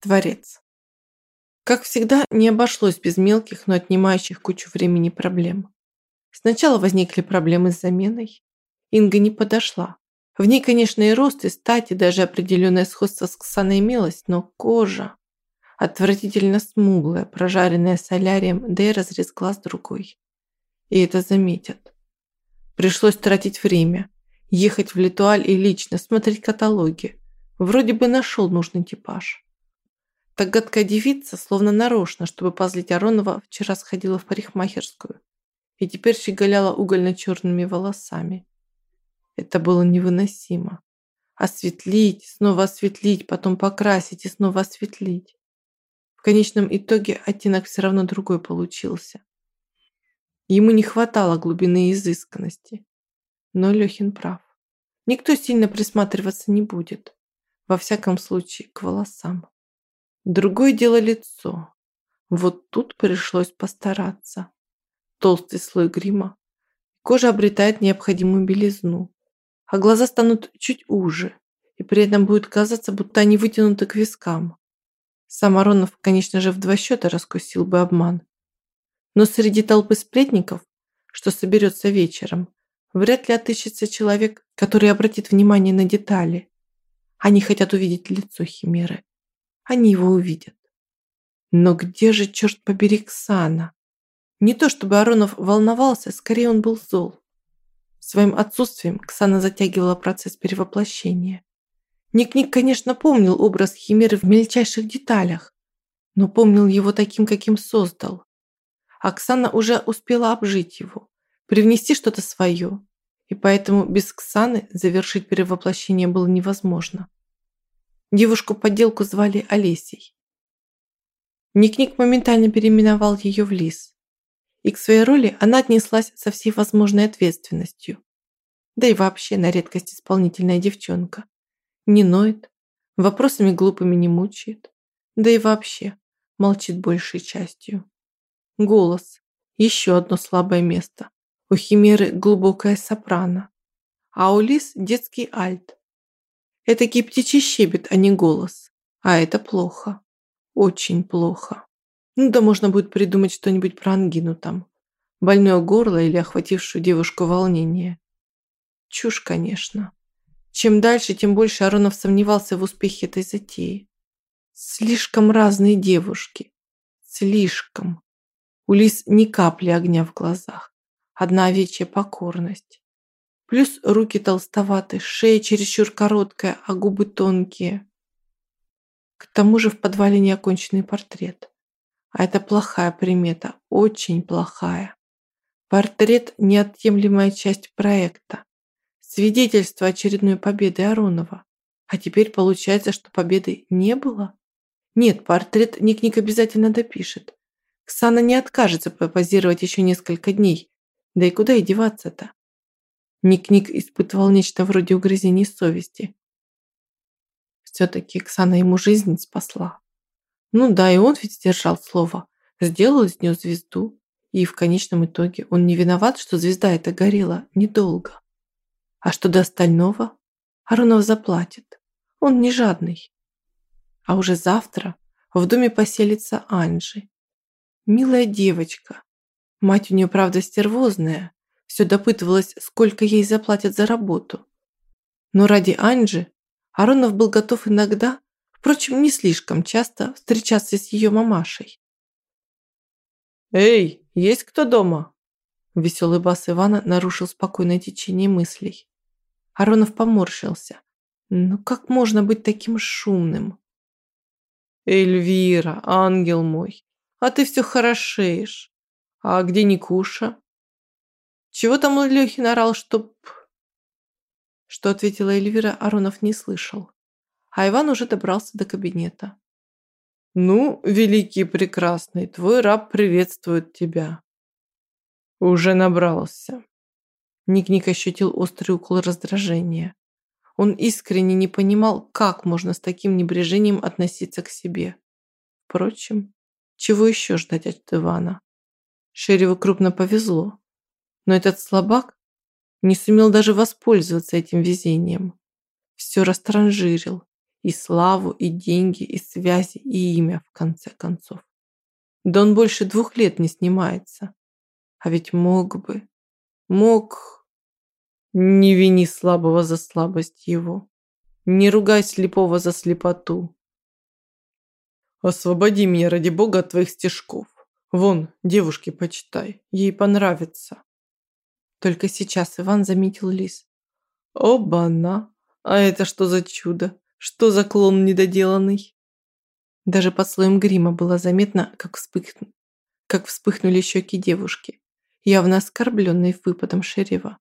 Творец. Как всегда, не обошлось без мелких, но отнимающих кучу времени проблем. Сначала возникли проблемы с заменой. Инга не подошла. В ней, конечно, и рост, и стать, и даже определенное сходство с Ксаной имелось, но кожа отвратительно смуглая, прожаренная солярием, да и разрез глаз другой. И это заметят. Пришлось тратить время, ехать в Литуаль и лично смотреть каталоги. Вроде бы нашел нужный типаж. Так гадкая девица, словно нарочно, чтобы позлить Аронова, вчера сходила в парикмахерскую и теперь щеголяла угольно-черными волосами. Это было невыносимо. Осветлить, снова осветлить, потом покрасить и снова осветлить. В конечном итоге оттенок все равно другой получился. Ему не хватало глубины и изысканности. Но Лехин прав. Никто сильно присматриваться не будет. Во всяком случае, к волосам. Другое дело лицо. Вот тут пришлось постараться. Толстый слой грима. Кожа обретает необходимую белизну. А глаза станут чуть уже. И при этом будет казаться, будто они вытянуты к вискам. Сам Аронов, конечно же, в два счета раскусил бы обман. Но среди толпы сплетников, что соберется вечером, вряд ли отыщется человек, который обратит внимание на детали. Они хотят увидеть лицо Химеры они его увидят. Но где же, черт побери, Ксана? Не то чтобы Аронов волновался, скорее он был зол. Своим отсутствием Ксана затягивала процесс перевоплощения. Ник-Ник, конечно, помнил образ Химеры в мельчайших деталях, но помнил его таким, каким создал. Оксана уже успела обжить его, привнести что-то свое, и поэтому без Ксаны завершить перевоплощение было невозможно. Девушку-подделку звали Олесей. Ник-Ник моментально переименовал ее в Лис. И к своей роли она отнеслась со всей возможной ответственностью. Да и вообще на редкость исполнительная девчонка. Не ноет, вопросами глупыми не мучает. Да и вообще молчит большей частью. Голос. Еще одно слабое место. У Химеры глубокая сопрано. А у Лис детский альт. Этакий птичий щебет, а не голос. А это плохо. Очень плохо. Ну да можно будет придумать что-нибудь про ангину там. Больное горло или охватившую девушку волнение. Чушь, конечно. Чем дальше, тем больше Аронов сомневался в успехе этой затеи. Слишком разные девушки. Слишком. У Лис ни капли огня в глазах. Одна овечья покорность. Плюс руки толстоваты, шея чересчур короткая, а губы тонкие. К тому же в подвале неоконченный портрет. А это плохая примета, очень плохая. Портрет – неотъемлемая часть проекта. Свидетельство очередной победы Аронова. А теперь получается, что победы не было? Нет, портрет Ник-Ник обязательно допишет. Ксана не откажется попозировать еще несколько дней. Да и куда и деваться-то? Ник-Ник испытывал нечто вроде угрызений совести. Все-таки Оксана ему жизнь спасла. Ну да, и он ведь сдержал слово. Сделал из нее звезду. И в конечном итоге он не виноват, что звезда эта горела недолго. А что до остального? Аронов заплатит. Он не жадный. А уже завтра в доме поселится Анжи. Милая девочка. Мать у нее, правда, стервозная, все допытывалась, сколько ей заплатят за работу. Но ради Анжи Аронов был готов иногда, впрочем, не слишком часто, встречаться с ее мамашей. «Эй, есть кто дома?» Веселый бас Ивана нарушил спокойное течение мыслей. Аронов поморщился. «Ну как можно быть таким шумным?» «Эльвира, ангел мой, а ты все хорошеешь. А где Никуша?» Чего там Лехин орал, чтоб...» Что ответила Эльвира, Аронов не слышал. А Иван уже добрался до кабинета. «Ну, великий прекрасный, твой раб приветствует тебя». «Уже набрался». Ник-Ник ощутил острый укол раздражения. Он искренне не понимал, как можно с таким небрежением относиться к себе. Впрочем, чего еще ждать от Ивана? Шереву крупно повезло. Но этот слабак не сумел даже воспользоваться этим везением. Все растранжирил И славу, и деньги, и связи, и имя, в конце концов. Да он больше двух лет не снимается. А ведь мог бы, мог... Не вини слабого за слабость его. Не ругай слепого за слепоту. Освободи меня, ради бога, от твоих стежков. Вон, девушке почитай, ей понравится. Только сейчас Иван заметил лис. Оба-на! А это что за чудо? Что за клон недоделанный? Даже под слоем грима было заметно, как, вспыхну... как вспыхнули щеки девушки, явно оскорбленные выпадом шерифа.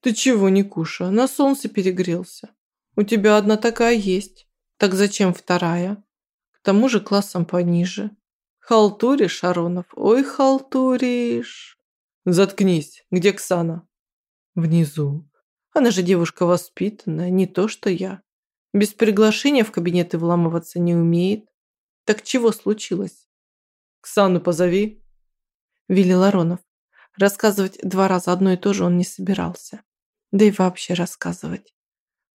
«Ты чего, Никуша, на солнце перегрелся? У тебя одна такая есть. Так зачем вторая? К тому же классом пониже. Халтуришь, Аронов, ой, халтуришь!» «Заткнись! Где Ксана?» «Внизу. Она же девушка воспитанная, не то что я. Без приглашения в кабинеты вламываться не умеет. Так чего случилось?» «Ксану позови», – велел Аронов. Рассказывать два раза одно и то же он не собирался. Да и вообще рассказывать.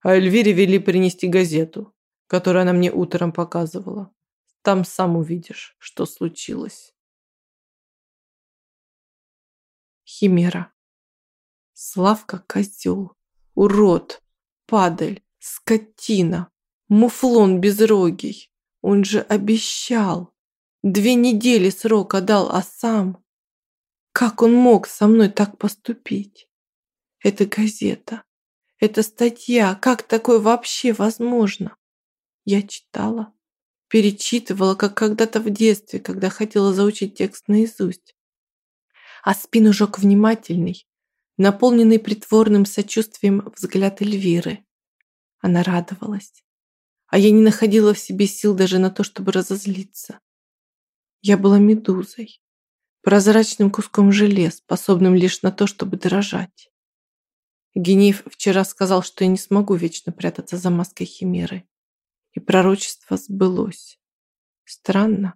А Эльвире вели принести газету, которую она мне утром показывала. Там сам увидишь, что случилось. Химера. Славка – козел, урод, падаль, скотина, муфлон безрогий. Он же обещал. Две недели срока дал, а сам... Как он мог со мной так поступить? Это газета. Это статья. Как такое вообще возможно? Я читала, перечитывала, как когда-то в детстве, когда хотела заучить текст наизусть а спину жег внимательный, наполненный притворным сочувствием взгляд Эльвиры. Она радовалась, а я не находила в себе сил даже на то, чтобы разозлиться. Я была медузой, прозрачным куском желе, способным лишь на то, чтобы дрожать. Генеев вчера сказал, что я не смогу вечно прятаться за маской химеры. И пророчество сбылось. Странно,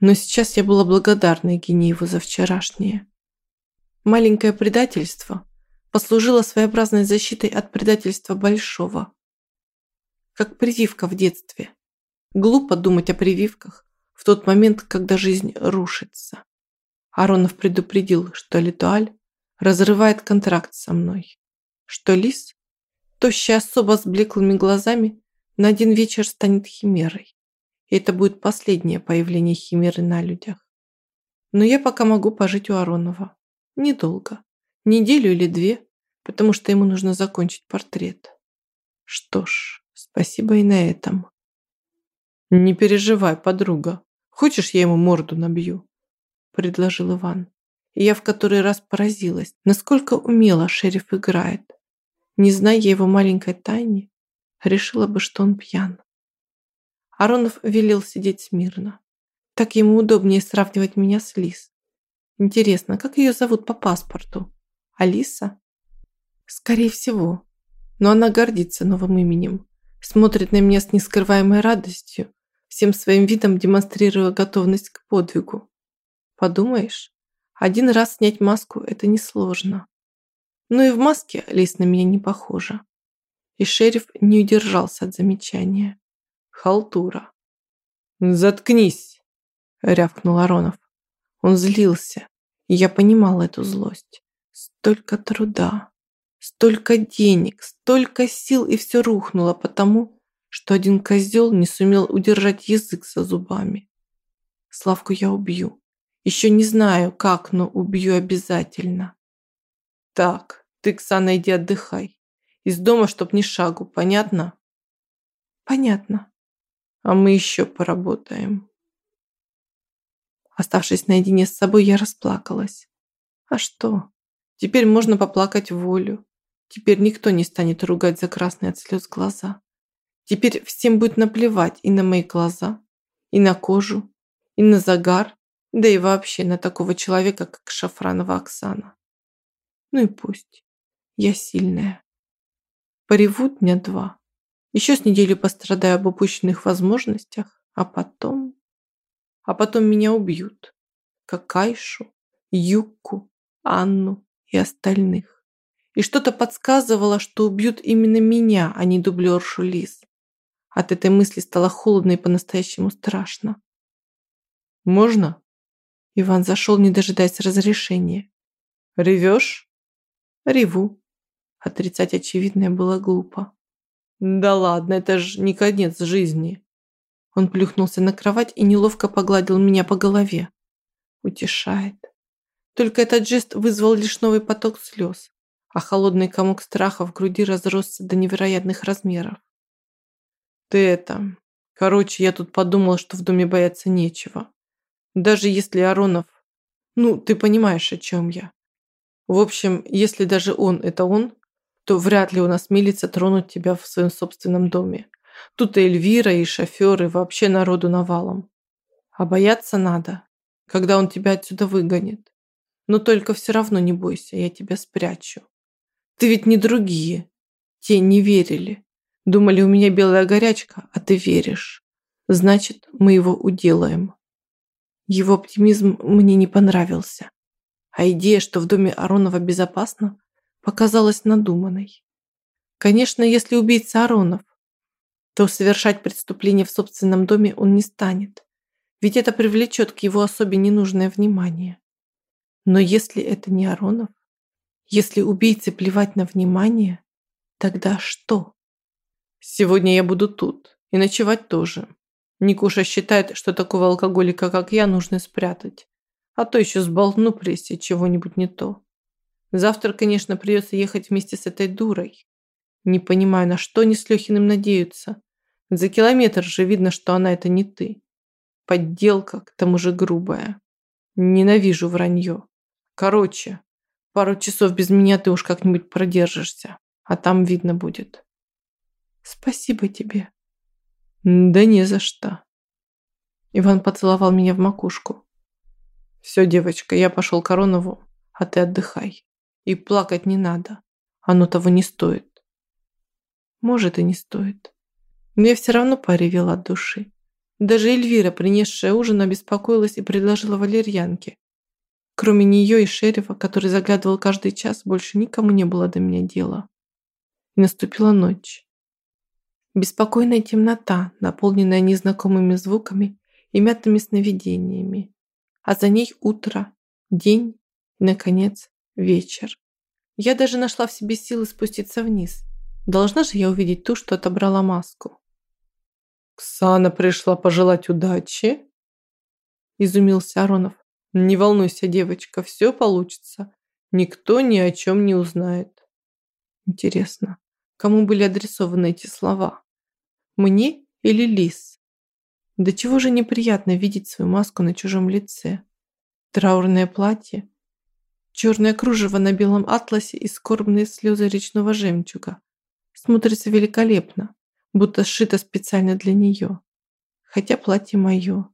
но сейчас я была благодарна Генееву за вчерашнее. Маленькое предательство послужило своеобразной защитой от предательства большого. Как прививка в детстве. Глупо думать о прививках в тот момент, когда жизнь рушится. Аронов предупредил, что Литуаль разрывает контракт со мной. Что Лис, тощая особо с блеклыми глазами, на один вечер станет химерой. И это будет последнее появление химеры на людях. Но я пока могу пожить у Аронова. Недолго. Неделю или две, потому что ему нужно закончить портрет. Что ж, спасибо и на этом. Не переживай, подруга. Хочешь, я ему морду набью? Предложил Иван. И я в который раз поразилась, насколько умело шериф играет. Не зная его маленькой тайны, решила бы, что он пьян. Аронов велел сидеть смирно. Так ему удобнее сравнивать меня с Лиз. Интересно, как ее зовут по паспорту? Алиса? Скорее всего. Но она гордится новым именем. Смотрит на меня с нескрываемой радостью, всем своим видом демонстрируя готовность к подвигу. Подумаешь, один раз снять маску – это несложно. Но и в маске Алис на меня не похожа. И шериф не удержался от замечания. Халтура. «Заткнись!» – рявкнул Аронов. Он злился, и я понимала эту злость. Столько труда, столько денег, столько сил, и все рухнуло потому, что один козел не сумел удержать язык за зубами. Славку я убью. Еще не знаю, как, но убью обязательно. Так, ты, Ксана, иди отдыхай. Из дома, чтоб ни шагу, понятно? Понятно. А мы еще поработаем. Оставшись наедине с собой, я расплакалась. А что? Теперь можно поплакать волю. Теперь никто не станет ругать за красные от слез глаза. Теперь всем будет наплевать и на мои глаза, и на кожу, и на загар, да и вообще на такого человека, как Шафранова Оксана. Ну и пусть. Я сильная. Поревут дня два. Еще с неделю пострадаю об упущенных возможностях, а потом а потом меня убьют, как Айшу, Юкку, Анну и остальных. И что-то подсказывало, что убьют именно меня, а не дублершу Лиз. От этой мысли стало холодно и по-настоящему страшно. «Можно?» Иван зашел, не дожидаясь разрешения. «Ревешь?» «Реву». Отрицать очевидное было глупо. «Да ладно, это ж не конец жизни». Он плюхнулся на кровать и неловко погладил меня по голове. Утешает. Только этот жест вызвал лишь новый поток слез, а холодный комок страха в груди разросся до невероятных размеров. «Ты это... Короче, я тут подумал, что в доме бояться нечего. Даже если Аронов... Ну, ты понимаешь, о чем я. В общем, если даже он – это он, то вряд ли он осмелится тронуть тебя в своем собственном доме. Тут и Эльвира, и шофер, и вообще народу навалом. А бояться надо, когда он тебя отсюда выгонит. Но только все равно не бойся, я тебя спрячу. Ты ведь не другие. Те не верили. Думали, у меня белая горячка, а ты веришь. Значит, мы его уделаем. Его оптимизм мне не понравился. А идея, что в доме Аронова безопасно, показалась надуманной. Конечно, если убийца Аронов, то совершать преступление в собственном доме он не станет, ведь это привлечет к его особе ненужное внимание. Но если это не Аронов, если убийце плевать на внимание, тогда что? Сегодня я буду тут, и ночевать тоже. Никуша считает, что такого алкоголика, как я, нужно спрятать. А то еще сболтну прессе чего-нибудь не то. Завтра, конечно, придется ехать вместе с этой дурой. Не понимаю, на что они с Лехиным надеются. За километр же видно, что она это не ты. Подделка, к тому же грубая. Ненавижу вранье. Короче, пару часов без меня ты уж как-нибудь продержишься, а там видно будет. Спасибо тебе. Да не за что. Иван поцеловал меня в макушку. Все, девочка, я пошел Коронову, а ты отдыхай. И плакать не надо. Оно того не стоит. Может и не стоит. Но я все равно поревел от души. Даже Эльвира, принесшая ужин, обеспокоилась и предложила валерьянки. Кроме нее и шерифа, который заглядывал каждый час, больше никому не было до меня дела. И наступила ночь. Беспокойная темнота, наполненная незнакомыми звуками и мятными сновидениями. А за ней утро, день и, наконец, вечер. Я даже нашла в себе силы спуститься вниз. Должна же я увидеть ту, что отобрала маску. «Ксана пришла пожелать удачи?» Изумился Аронов. «Не волнуйся, девочка, все получится. Никто ни о чем не узнает». Интересно, кому были адресованы эти слова? Мне или Лис? Да чего же неприятно видеть свою маску на чужом лице. Траурное платье, черное кружево на белом атласе и скорбные слезы речного жемчуга. Смотрится великолепно, будто сшито специально для нее. Хотя платье мое.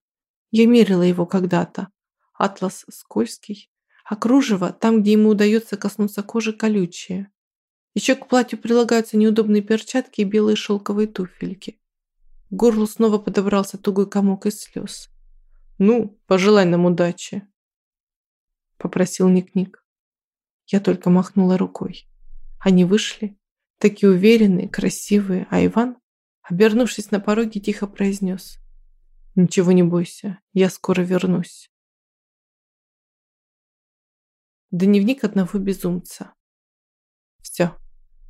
Я мерила его когда-то. Атлас скользкий, а кружево, там, где ему удается коснуться кожи, колючее. Еще к платью прилагаются неудобные перчатки и белые шелковые туфельки. К горлу снова подобрался тугой комок из слез. «Ну, пожелай нам удачи», — попросил Ник-Ник. Я только махнула рукой. Они вышли, такие уверенные, красивые, а Иван, обернувшись на пороге, тихо произнес. «Ничего не бойся, я скоро вернусь». Дневник одного безумца. Все.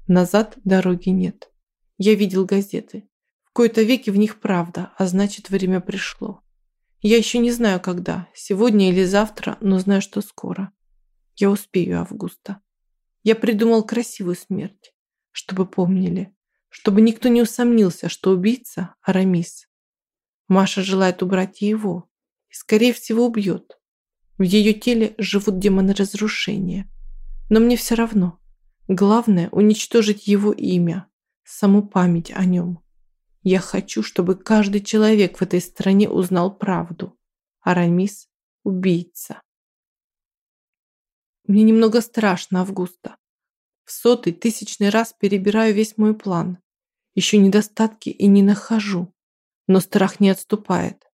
Назад дороги нет. Я видел газеты. В кои-то веки в них правда, а значит время пришло. Я еще не знаю когда, сегодня или завтра, но знаю, что скоро. Я успею Августа. Я придумал красивую смерть, чтобы помнили, чтобы никто не усомнился, что убийца – Арамис. Маша желает убрать его и, скорее всего, убьет. В ее теле живут демоны разрушения. Но мне все равно. Главное – уничтожить его имя, саму память о нем. Я хочу, чтобы каждый человек в этой стране узнал правду. Арамис – убийца. Мне немного страшно, Августа. В сотый, тысячный раз перебираю весь мой план. Еще недостатки и не нахожу. Но страх не отступает.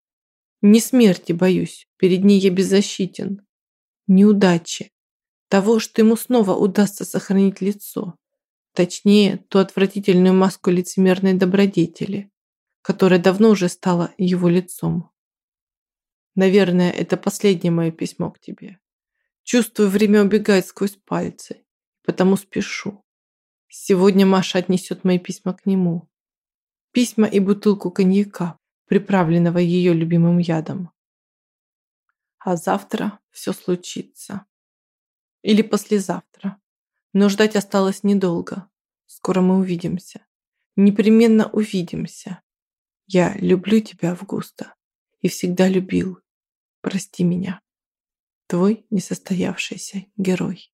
Не смерти боюсь, перед ней я беззащитен. Неудачи. Того, что ему снова удастся сохранить лицо. Точнее, ту отвратительную маску лицемерной добродетели, которая давно уже стала его лицом. Наверное, это последнее мое письмо к тебе. Чувствую, время убегает сквозь пальцы, потому спешу. Сегодня Маша отнесет мои письма к нему. Письма и бутылку коньяка, приправленного ее любимым ядом. А завтра все случится. Или послезавтра. Но ждать осталось недолго. Скоро мы увидимся. Непременно увидимся. Я люблю тебя, Августа. И всегда любил. Прости меня. Твой несостоявшийся герой.